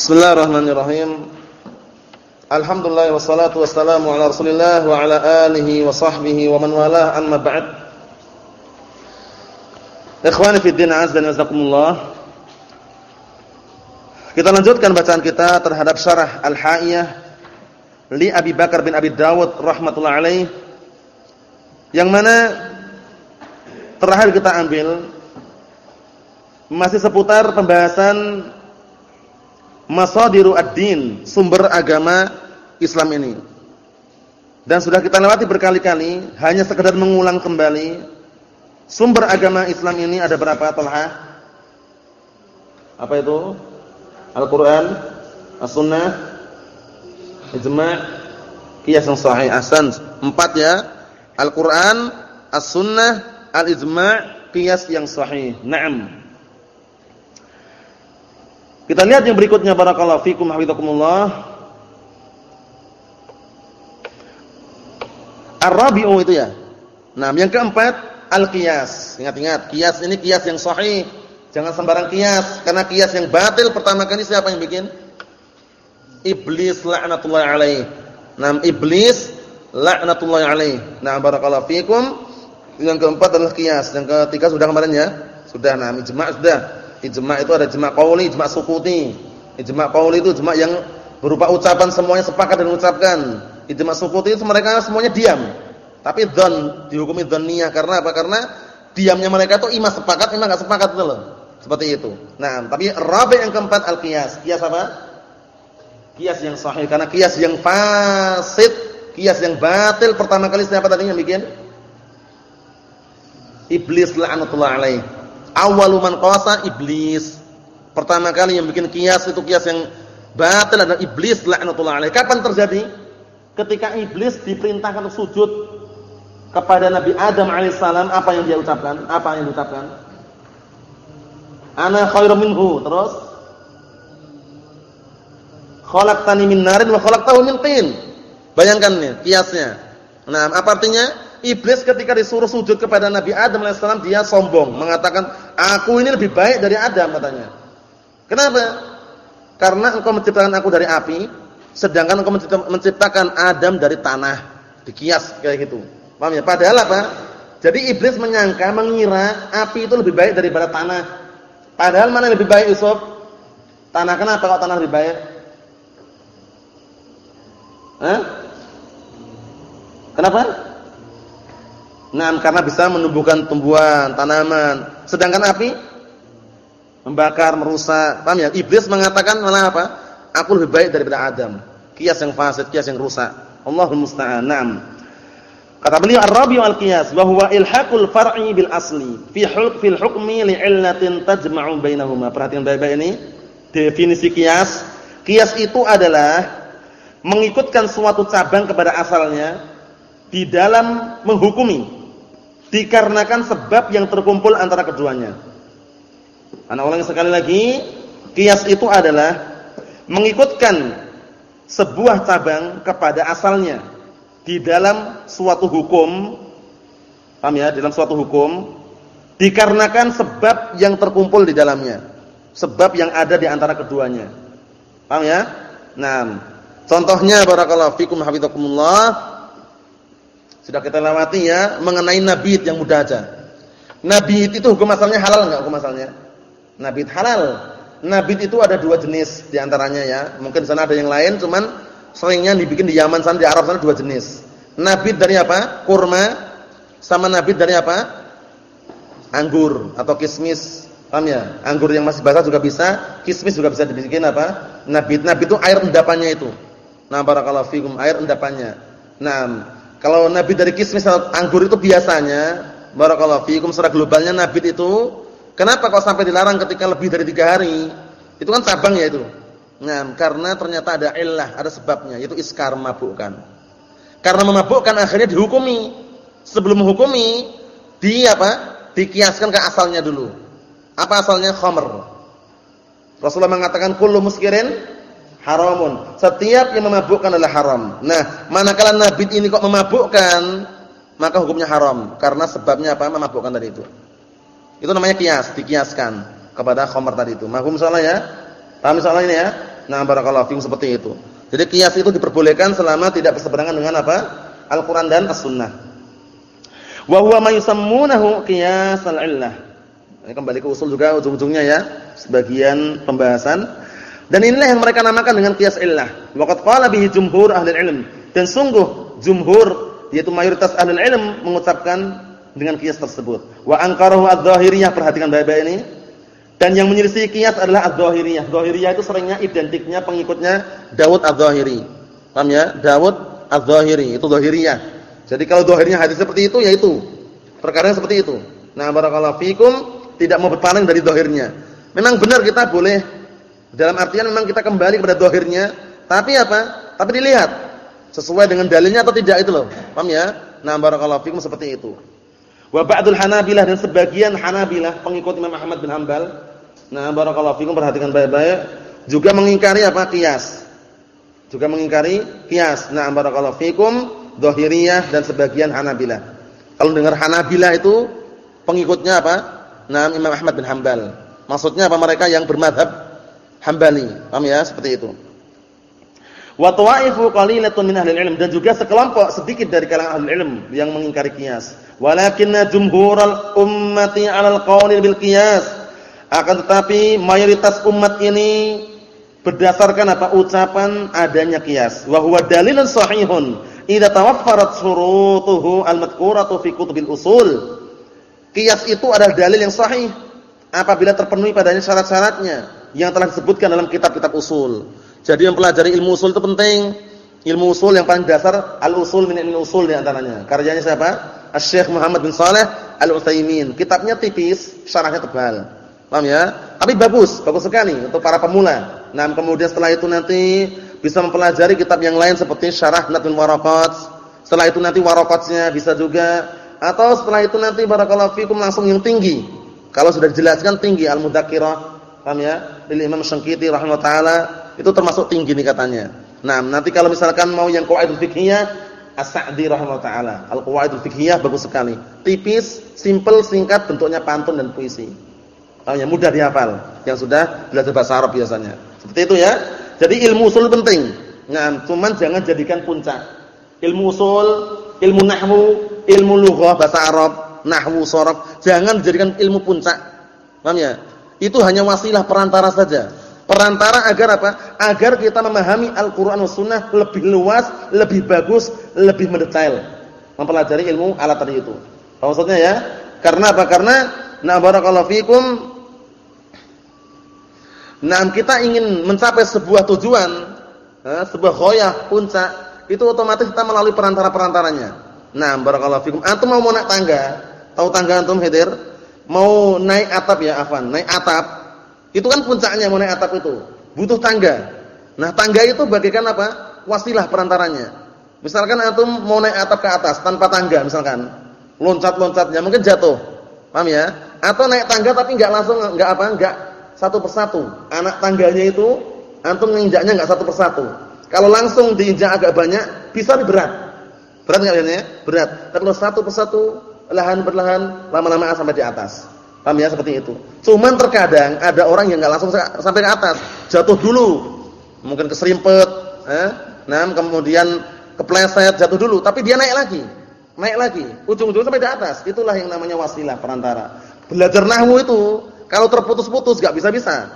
Bismillahirrahmanirrahim. Alhamdulillah wassalatu wassalamu ala Rasulillah wa ala alihi wa sahbihi wa man walah amma ba'd. Ikhwani fi din azza wa jazakumullah. Kita lanjutkan bacaan kita terhadap syarah Al-Ha'iyah li Abi Bakar bin Abi Dawud rahimatullah alaih. Yang mana terakhir kita ambil masih seputar pembahasan masadiru ad-din, sumber agama Islam ini. Dan sudah kita lewati berkali-kali, hanya sekedar mengulang kembali sumber agama Islam ini ada berapa Talha? Apa itu? Al-Qur'an, As-Sunnah, Ijma', qiyas yang sahih. Ahsan. Empat ya. Al-Qur'an, As-Sunnah, Al-Ijma', qiyas yang sahih. Naam. Kita lihat yang berikutnya barakallahu fikum hafizakumullah. Ar-rabi'u itu ya. Nah, yang keempat al-qiyas. Ingat-ingat, qiyas ini qiyas yang sahih. Jangan sembarang qiyas, karena qiyas yang batil pertama kali siapa yang bikin? Iblis laknatullah alaih. Nah, iblis laknatullah alaih. Nah, barakallahu fikum. Yang keempat adalah qiyas. Yang ketiga sudah kemarin ya? Sudah, nah, ijma' sudah. Ijma' itu ada ijma' qauli, ijma' sukuti. Ijma' qauli itu ijma' yang berupa ucapan semuanya sepakat dan mengucapkan. Ijma' sukuti itu mereka semuanya diam. Tapi dzan dihukumi dzanniyah karena apa? Karena diamnya mereka itu imam sepakat, imam enggak sepakat itu loh. Seperti itu. Nah, tapi rabi yang keempat al-qiyas. Qiyas apa? Qiyas yang sahih karena qiyas yang fasid, qiyas yang batil pertama kali siapa tadi yang bikin? Iblis la'natullah alaihi Awalu man qasa iblis. Pertama kali yang bikin kias itu kias yang batil adalah iblis laknatullah alaih. Kapan terjadi? Ketika iblis diperintahkan sujud kepada Nabi Adam alaihissalam, apa yang dia ucapkan? Apa yang diucapkan? Ana khairum minhu. Terus khalaqtani min narin wa khalaqtahu min tin. Bayangkan nih kiasnya. Nah, apa artinya? Iblis ketika disuruh sujud kepada Nabi Adam alaihissalam dia sombong, mengatakan, "Aku ini lebih baik dari Adam," katanya. Kenapa? Karena engkau menciptakan aku dari api, sedangkan engkau menciptakan Adam dari tanah. Dikias kayak gitu. Paham ya? Padahal apa? Jadi iblis menyangka, mengira api itu lebih baik daripada tanah. Padahal mana yang lebih baik Yusuf? Tanah kenapa kalau tanah lebih baik? Hah? Kenapa? Nah, karena bisa menumbuhkan tumbuhan, tanaman. Sedangkan api membakar, merusak. Paham ya? Iblis mengatakan malah apa? Aku lebih baik daripada Adam. Kias yang fasid, kias yang rusak. Allahul musta'an. Kata beliau Ar-Rabi' al-qiyas wa huwa ilhaqul far'i bil asli fi hulq fil hukmi li'illatin tajma'u bainahuma. Perhatikan baik-baik ini. Definisi kias. Kias itu adalah mengikutkan suatu cabang kepada asalnya di dalam menghukumi dikarenakan sebab yang terkumpul antara keduanya. Anak ulangi sekali lagi, kias itu adalah mengikutkan sebuah cabang kepada asalnya di dalam suatu hukum. Paham ya? Dalam suatu hukum dikarenakan sebab yang terkumpul di dalamnya. Sebab yang ada di antara keduanya. Paham ya? Nah, contohnya barakallahu fikum hafizakumullah sudah kita lewati ya mengenai nabit yang mudah aja. Nabit itu hukum asalnya halal enggak hukum asalnya? Nabit halal. Nabit itu ada dua jenis di antaranya ya. Mungkin sana ada yang lain cuman seringnya dibikin di Yaman sana di Arab sana dua jenis. Nabit dari apa? Kurma sama nabit dari apa? Anggur atau kismis. Paham ya? Anggur yang masih basah juga bisa, kismis juga bisa dibikin apa? Nabit. Nabit itu air endapannya itu. Nah, barakallahu fikum, air endapannya. Nah, kalau nabit dari kismis atau anggur itu biasanya barakallahu fiikum secara globalnya nabit itu kenapa kok sampai dilarang ketika lebih dari tiga hari? Itu kan cabang ya itu. Nah, karena ternyata ada illah, ada sebabnya yaitu iskar memabukkan. Karena memabukkan akhirnya dihukumi. Sebelum menghukumi di apa? Dikiaskan ke asalnya dulu. Apa asalnya? Khamr. Rasulullah mengatakan kullu muskirin haramun. Setiap yang memabukkan adalah haram. Nah, manakala nabit ini kok memabukkan, maka hukumnya haram karena sebabnya apa? Memabukkan tadi itu. Itu namanya kias, dikiaskan kepada khamar tadi itu. Mahum salah ya? Paham soal ini ya? Nah, barakallahu fikum seperti itu. Jadi kias itu diperbolehkan selama tidak berseberangan dengan apa? Al-Qur'an dan As-Sunnah. Wa huwa ma yusammunahu qiyasal illah. Ini kembali ke usul juga ujung-ujungnya ya, sebagian pembahasan. Dan inilah yang mereka namakan dengan qiyas illah. Waqad qala bihi jumhur ahli ilm. Dan sungguh jumhur yaitu mayoritas ahli ilm mengucapkan dengan qiyas tersebut. Wa anqarahu adz-dzahiriyah, perhatikan baik-baik ini. Dan yang menyelisih kias adalah Az-Zahiriyah. Zahiriyah itu seringnya identiknya pengikutnya Daud Az-Zahiri. Paham ya? Daud Az-Zahiri itu Zahiriyah. Jadi kalau Zahiriyah hadis seperti itu yaitu perkara seperti itu. Nah, barakallahu fikum tidak mau berpaling dari zahirnya. Memang benar kita boleh dalam artian memang kita kembali kepada zahirnya, tapi apa? Tapi dilihat sesuai dengan dalilnya atau tidak itu loh. Paham ya? Nah, barakallahu fikum seperti itu. Wa ba'dul Hanabilah dan sebagian Hanabilah pengikut Imam Ahmad bin Hanbal Nah, barakallahu fikum perhatikan baik-baik. Juga mengingkari apa? Qiyas. Juga mengingkari qiyas. Nah, barakallahu fikum, Dhahiriyah dan sebagian Hanabilah. Kalau dengar Hanabilah itu pengikutnya apa? Nah, Imam Ahmad bin Hambal. Maksudnya apa? Mereka yang bermadhab Hambali. Paham ya? Seperti itu. Wa ta'ifu qalilatun min ahli ilm dan juga sekelompok sedikit dari kalangan ahli ilm yang mengingkari qiyas. Walakinna jumhural ummati 'alal qawli bil qiyas akan tetapi mayoritas umat ini berdasarkan apa ucapan adanya kias. Wa huwa dalilun sahihun idza tawaffarat syurutuhu al-madhkuratu fi kutubil usul. Kias itu adalah dalil yang sahih apabila terpenuhi padanya syarat-syaratnya yang telah disebutkan dalam kitab-kitab usul. Jadi yang pelajari ilmu usul itu penting. Ilmu usul yang paling dasar al-usul min al-usul di antaranya. Karyanya siapa? Asy-Syaikh Muhammad bin Shalih Al-Utsaimin. Kitabnya tipis, syarahnya tebal. Paham ya? Tapi bagus, bagus sekali untuk para pemula. Nah, kemudian setelah itu nanti bisa mempelajari kitab yang lain seperti Syarah Nadul Waraqat. Setelah itu nanti waraqatnya bisa juga atau setelah itu nanti barakallahu fikum langsung yang tinggi. Kalau sudah dijelaskan tinggi Al-Mudzakirah, paham ya? Dari Imam Syangkiti rahimahullah itu termasuk tinggi nih katanya. Nah, nanti kalau misalkan mau yang qawaidul fiqhiyah, As-Sa'di rahimahullah taala. Al-Qawaidul fiqhiyah bagus sekali. Tipis, simple, singkat, bentuknya pantun dan puisi. Oh, yang mudah dihafal, yang sudah belajar bahasa Arab biasanya. Seperti itu ya. Jadi ilmu usul penting. Nah, cuman jangan jadikan puncak. Ilmu usul, ilmu nahwu, ilmu lughah bahasa Arab, nahwu, sharaf, jangan dijadikan ilmu puncak. Paham ya? Itu hanya wasilah perantara saja. Perantara agar apa? Agar kita memahami Al-Qur'an dan Sunnah lebih luas, lebih bagus, lebih mendetail. Mempelajari ilmu alat tadi itu. Maksudnya ya? Karena apa? Karena na barakallahu fikum Nah, kita ingin mencapai sebuah tujuan, sebuah khoyah, puncak, itu otomatis kita melalui perantara-perantaranya. Nah, barakallahu fikum. Antum mau naik tangga, tahu tangga antum hadir? Mau naik atap ya, Afan, naik atap. Itu kan puncaknya mau naik atap itu. Butuh tangga. Nah, tangga itu bagaikan apa? Wasilah perantaranya. Misalkan antum mau naik atap ke atas tanpa tangga misalkan. Loncat-loncatnya mungkin jatuh. Paham ya? Atau naik tangga tapi enggak langsung enggak apa? Enggak satu persatu. Anak tangganya itu antum menginjaknya enggak satu persatu. Kalau langsung diinjak agak banyak, bisa berat. Berat enggak ya? Berat. Tapi kalau satu persatu, lahan perlahan, lama-lama sampai di atas. Paham ya seperti itu. Cuman terkadang ada orang yang enggak langsung sampai ke atas, jatuh dulu. Mungkin keserimpet, eh? Nah, kemudian kepleset, jatuh dulu, tapi dia naik lagi. Naik lagi, ujung-ujungnya sampai di atas. Itulah yang namanya wasilah perantara. Belajar nahwu itu kalau terputus-putus gak bisa-bisa.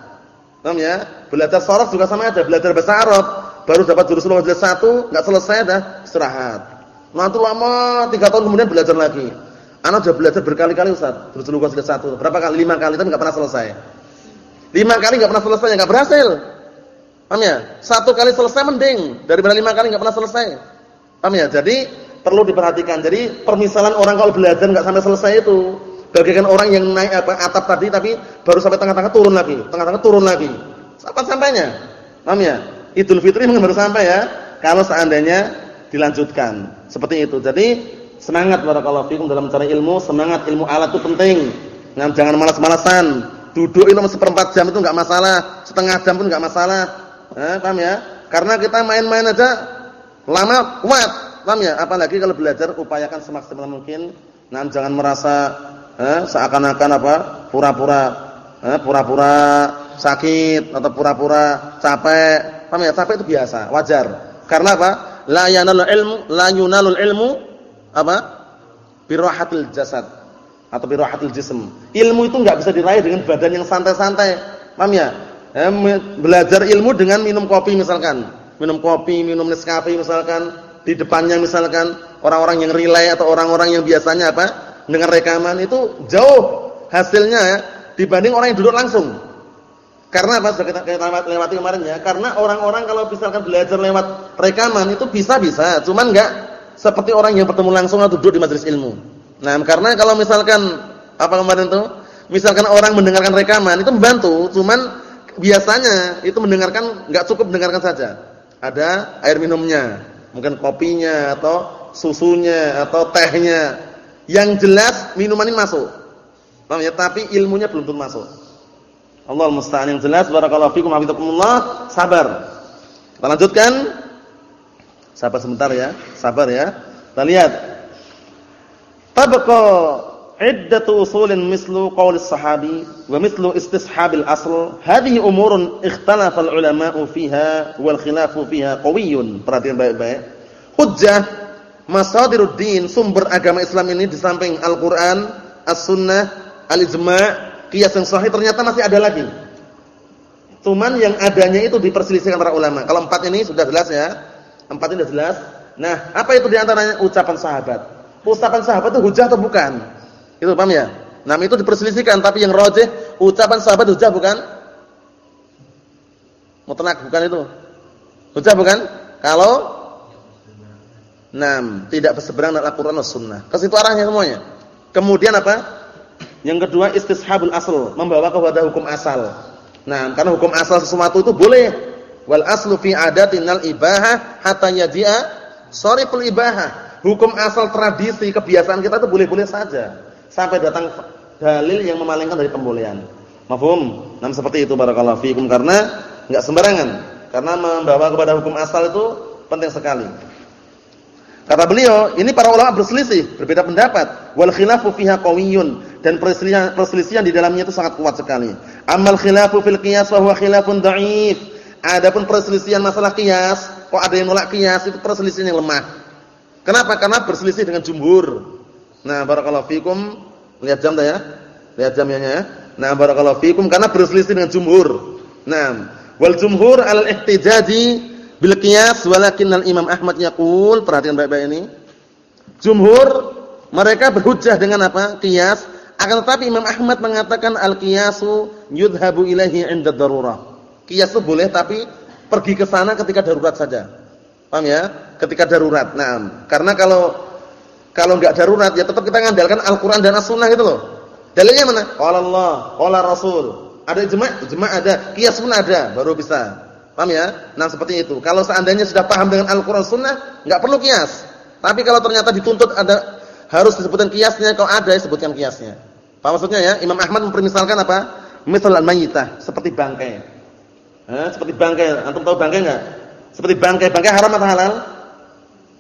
Paham ya? Belajar sorof juga sama aja, belajar bahasa Arab, baru dapat jurus jelas satu, enggak selesai dah istirahat. Nanti lama tiga tahun kemudian belajar lagi. Anak sudah belajar berkali-kali Ustaz, lughah jelas satu. Berapa kali? Lima kali tapi enggak pernah selesai. Lima kali enggak pernah selesai, enggak berhasil. Paham ya? Satu kali selesai mending daripada lima kali enggak pernah selesai. Paham ya? Jadi perlu diperhatikan. Jadi permisalan orang kalau belajar enggak sampai selesai itu Bagaikan orang yang naik apa atap tadi tapi baru sampai tengah-tengah turun lagi, tengah-tengah turun lagi. Kapan sampainya? Paham ya? Idul Fitri mungkin baru sampai ya. Kalau seandainya dilanjutkan. Seperti itu. Jadi semangat barakallahu fikum dalam mencari ilmu, semangat ilmu alat itu penting. Nah, jangan malas-malasan. Duduk ilmu seperempat jam itu enggak masalah, setengah jam pun enggak masalah. Eh, paham ya? Karena kita main-main aja lama kuat. Paham ya? Apalagi kalau belajar upayakan semaksimal mungkin. Nah, jangan merasa eh, seakan-akan apa pura-pura eh, pura-pura sakit atau pura-pura capek. Paham ya? Capek itu biasa, wajar. Karena apa? La yanalul ilmu, la yunalul ilmu apa? Birahatil jasad atau birahatil jism. Ilmu itu enggak bisa diraih dengan badan yang santai-santai. Paham ya? Belajar ilmu dengan minum kopi misalkan. Minum kopi, minum Nescafe misalkan, di depannya misalkan orang-orang yang relay atau orang-orang yang biasanya apa? dengan rekaman itu jauh hasilnya ya, dibanding orang yang duduk langsung. Karena apa? Sudah kita, kita lewati kemarin ya. Karena orang-orang kalau misalkan belajar lewat rekaman itu bisa-bisa, cuman enggak seperti orang yang bertemu langsung atau duduk di majelis ilmu. Nah, karena kalau misalkan apa kemarin itu, misalkan orang mendengarkan rekaman itu membantu, cuman biasanya itu mendengarkan enggak cukup mendengarkan saja. Ada air minumnya, mungkin kopinya atau susunya atau tehnya. Yang jelas minuman ini masuk. Paham ya? Tapi ilmunya belum tentu masuk. Allah musta'an yang jelas barakallahu fikum hafizakumullah sabar. Kita lanjutkan. Sabar sebentar ya, sabar ya. Kita lihat. Tabqa iddatu usulin mislu qaul sahabi wa mislu istishabil asl. Hadhihi umurun ikhtalafa al-ulama'u fiha wal khilafu fiha qawiyyun. Perhatian baik-baik. Hujjah masadiruddin sumber agama Islam ini di samping Al-Qur'an, As-Sunnah, al-ijma', qiyas yang sahih ternyata masih ada lagi. Cuman yang adanya itu diperselisihkan para ulama. Kalau empat ini sudah jelas ya. Empat ini sudah jelas. Nah, apa itu di antaranya ucapan sahabat? Ucapan sahabat itu hujah atau bukan? Itu paham ya? Nah, itu diperselisihkan, tapi yang rajih ucapan sahabat hujah bukan? Mutlak bukan itu. Hujah bukan? Kalau Nam, tidak berseberangan dengan Al-Qur'an dan Sunnah. Ke situ arahnya semuanya. Kemudian apa? Yang kedua istishabul asl, membawa kepada hukum asal. Nah, karena hukum asal sesuatu itu boleh. Wal aslu fi adatinal ibaha hatta yaji'a sariful ibaha. Hukum asal tradisi kebiasaan kita itu boleh-boleh saja sampai datang dalil yang memalingkan dari pembolehan. Mafhum? Nah, seperti itu barakallahu fikum karena enggak sembarangan. Karena membawa kepada hukum asal itu penting sekali. Kata beliau, ini para ulama berselisih, berbeda pendapat. Wal khilafu fiha qawiyyun dan perselisihan perselisihan di dalamnya itu sangat kuat sekali. Amal khilafu fil qiyas wa huwa khilafun dha'if. Adapun perselisihan masalah qiyas, kok ada yang nolak qiyas itu perselisihan yang lemah. Kenapa? Karena berselisih dengan jumhur. Nah, barakallahu fikum. Lihat jam ya. Lihat jamnya ya. Nah, barakallahu fikum karena berselisih dengan jumhur. Nah, wal jumhur al ihtijaji bil qiyas walakin al Imam Ahmad yaqul, perhatikan baik-baik ini. Jumhur mereka berhujjah dengan apa? Qiyas. Akan tetapi Imam Ahmad mengatakan al-qiyasu yudhabu ilaihi 'inda darurah. Qiyas itu boleh tapi pergi ke sana ketika darurat saja. Paham ya? Ketika darurat. Nah, karena kalau kalau enggak darurat ya tetap kita ngandalkan Al-Qur'an dan As-Sunnah gitu loh. Dalilnya mana? Qala Allah, qala Rasul. Ada ijma', ijma' ada, qiyas pun ada, baru bisa. Paham ya? Nah seperti itu. Kalau seandainya sudah paham dengan Al-Quran Sunnah, nggak perlu kias. Tapi kalau ternyata dituntut ada harus disebutkan kiasnya, kalau ada sebutkan kiasnya. Paham maksudnya ya? Imam Ahmad mempermisalkan apa? Misal al-mayyitah, seperti bangkai. Eh, seperti bangkai. Antum tahu bangkai enggak? Seperti bangkai. Bangkai haram atau halal?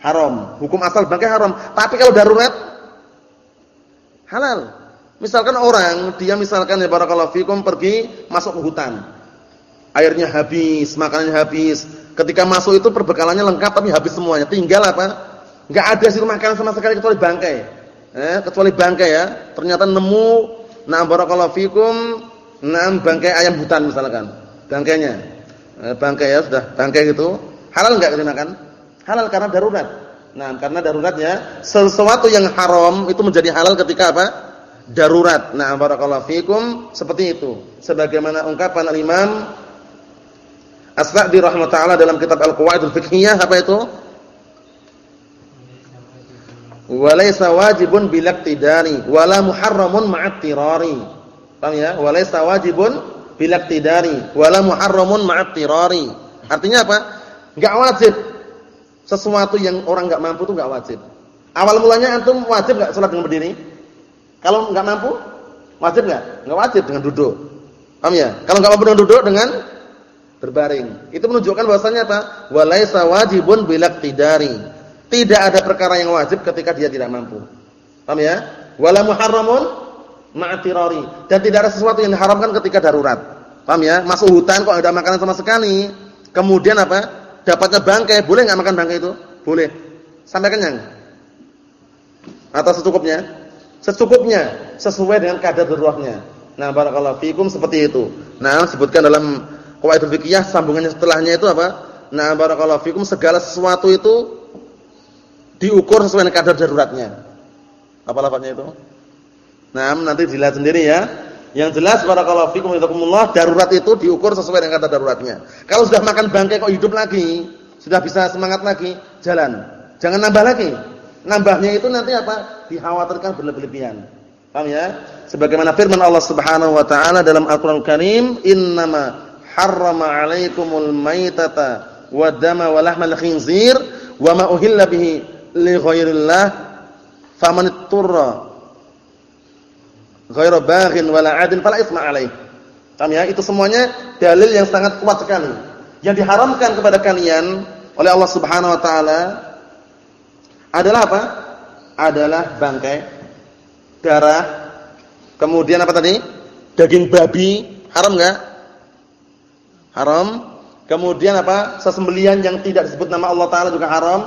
Haram. Hukum asal bangkai haram. Tapi kalau darurat halal. Misalkan orang dia misalkan ya barakallahu fikum pergi masuk ke hutan airnya habis, makanannya habis. Ketika masuk itu perbekalannya lengkap tapi habis semuanya. Tinggal apa? Enggak ada sih makanan sama sekali kecuali bangkai. Eh, kecuali bangkai ya. Ternyata nemu na barakallahu fikum, enam bangkai ayam hutan misalkan. Bangkainya. Eh, bangkai ya sudah, bangkai gitu. Halal enggak dimakan? Halal karena darurat. Nah, karena daruratnya sesuatu yang haram itu menjadi halal ketika apa? Darurat. Nah, barakallahu fikum seperti itu. Sebagaimana ungkapan al-Imam As-Sa'di rahimahullah dalam kitab Al-Qawaidul Fiqhiyah apa itu? Walaysa wajibun bilaktidari wala muharramun ma'attirari. Paham ya? Walaysa wajibun bilaktidari wala muharramun ma'attirari. Artinya apa? Enggak wajib sesuatu yang orang enggak mampu itu enggak wajib. Awal mulanya antum wajib enggak salat dengan berdiri? Kalau enggak mampu, wajib enggak? Enggak wajib dengan duduk. Paham ya? Kalau enggak mampu dengan duduk dengan berbaring. Itu menunjukkan bahwasanya apa? Walaisa wajibun bilaktidari. Tidak ada perkara yang wajib ketika dia tidak mampu. Paham ya? Wala muharramun ma'tirari. Dan tidak ada sesuatu yang diharamkan ketika darurat. Paham ya? Masuk hutan kok ada makanan sama sekali. Kemudian apa? Dapatnya bangkai, boleh nggak makan bangkai itu? Boleh. Sampai kenyang. Atau secukupnya? Secukupnya, sesuai dengan kadar daruratnya. Nah, barakallahu fikum seperti itu. Nah, sebutkan dalam qawaidul fikih sambungannya setelahnya itu apa? Nah, barakallahu fikum segala sesuatu itu diukur sesuai dengan kadar daruratnya. Apa lafaznya itu? Nah, nanti dilihat sendiri ya. Yang jelas barakallahu fikum wa darurat itu diukur sesuai dengan kata daruratnya. Kalau sudah makan bangkai kok hidup lagi, sudah bisa semangat lagi, jalan. Jangan nambah lagi. Nambahnya itu nanti apa? Dikhawatirkan berlebihan. Paham ya? Sebagaimana firman Allah Subhanahu wa taala dalam Al-Qur'an Karim, "Innama harrama 'alaikumul maitata wad-dama wa lahmal khinzir wa ma uhilla bihi li ghairillah ghairu baghin wala 'adin fala itsma 'alaih. Paham ya? Itu semuanya dalil yang sangat kuat sekali. Yang diharamkan kepada kalian oleh Allah Subhanahu wa taala adalah apa? Adalah bangkai, darah, kemudian apa tadi? Daging babi, haram enggak? Haram. Kemudian apa? Sesembelian yang tidak disebut nama Allah taala juga haram.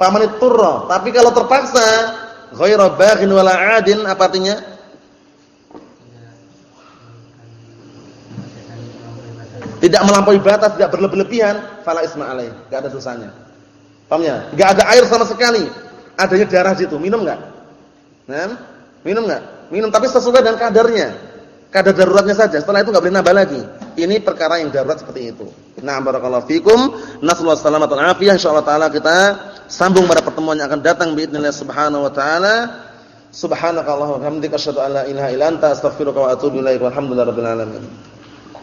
Famanit. Tapi kalau terpaksa ghairu baghin wala 'adin apa artinya? Tidak melampaui batas, tidak berlebihan, fala isma alaih, enggak ada dosanya. Paham ya? Enggak ada air sama sekali. Adanya darah situ, minum enggak? Nah, minum enggak? Minum tapi sesuai dengan kadarnya. Kadar daruratnya saja. Setelah itu enggak boleh nambah lagi. Ini perkara yang darurat seperti itu. Nah, barakallahu fikum. Nasallahu salamatan afiyah insyaallah taala kita sambung pada pertemuan yang akan datang باذنillah subhanahu wa taala. Subhanakallahumma wa bihamdika asyhadu an la ilaha illa anta astaghfiruka wa atubu ilaik. Walhamdulillahirabbil alamin.